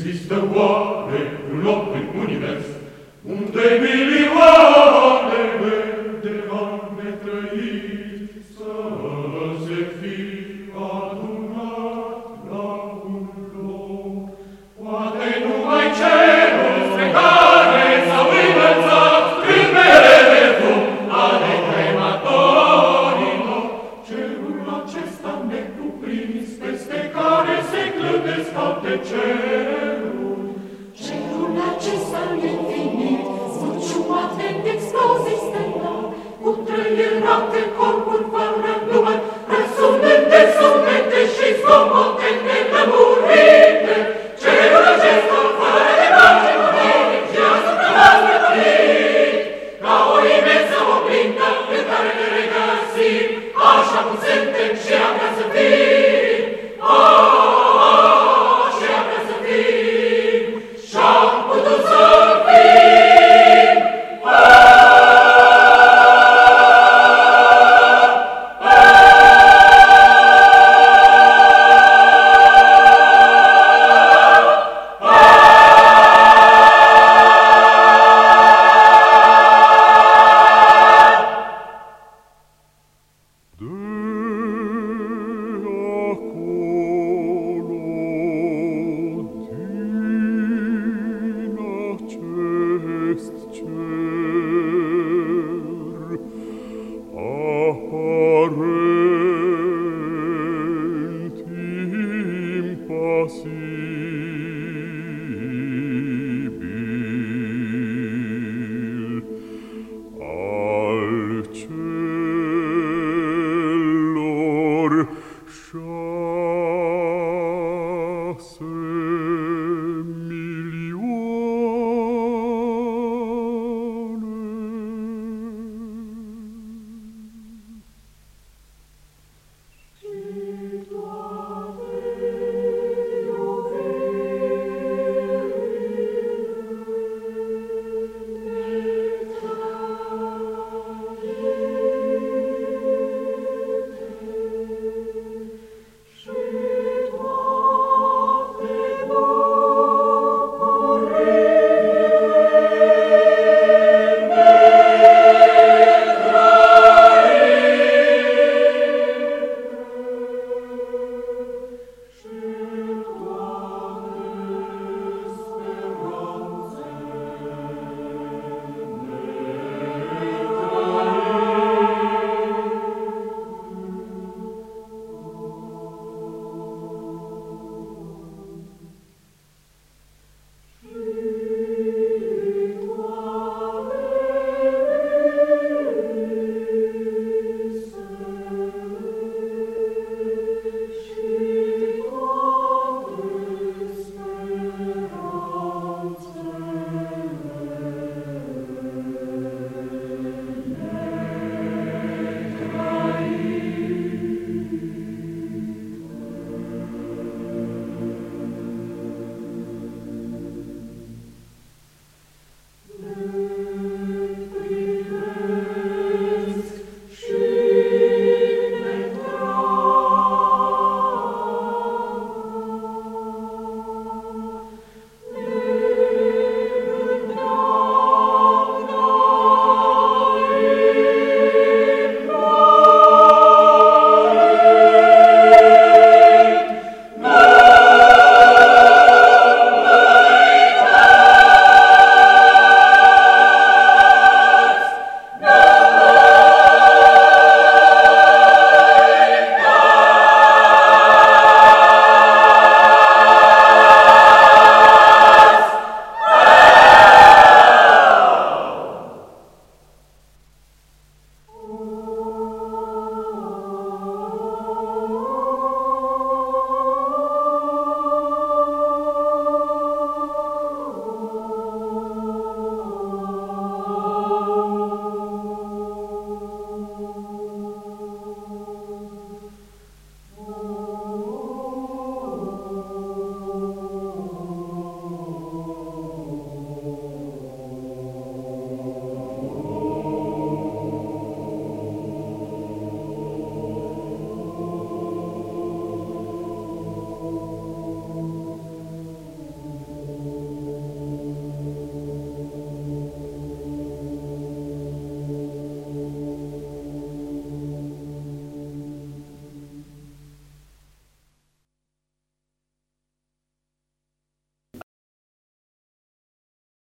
Există oare un loc în univers unde milioane de alme trăit să se fi adunat la un loc? Poate numai cerul spre care s-au înălțat când merele fum ale crematorilor. Cerul acesta necuprins peste care se clădesc alte cere